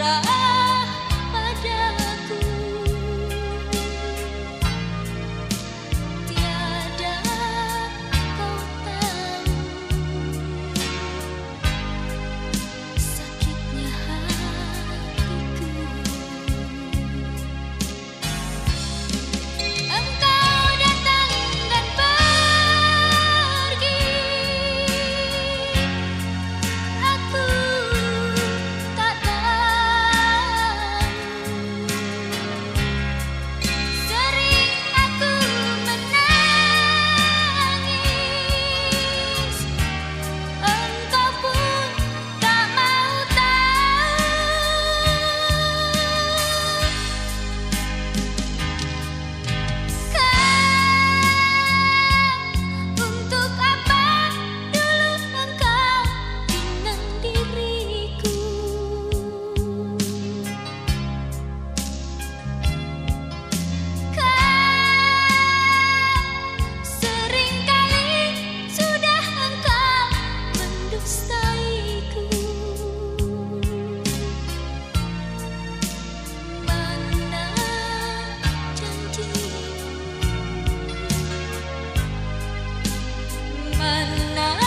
ra menarik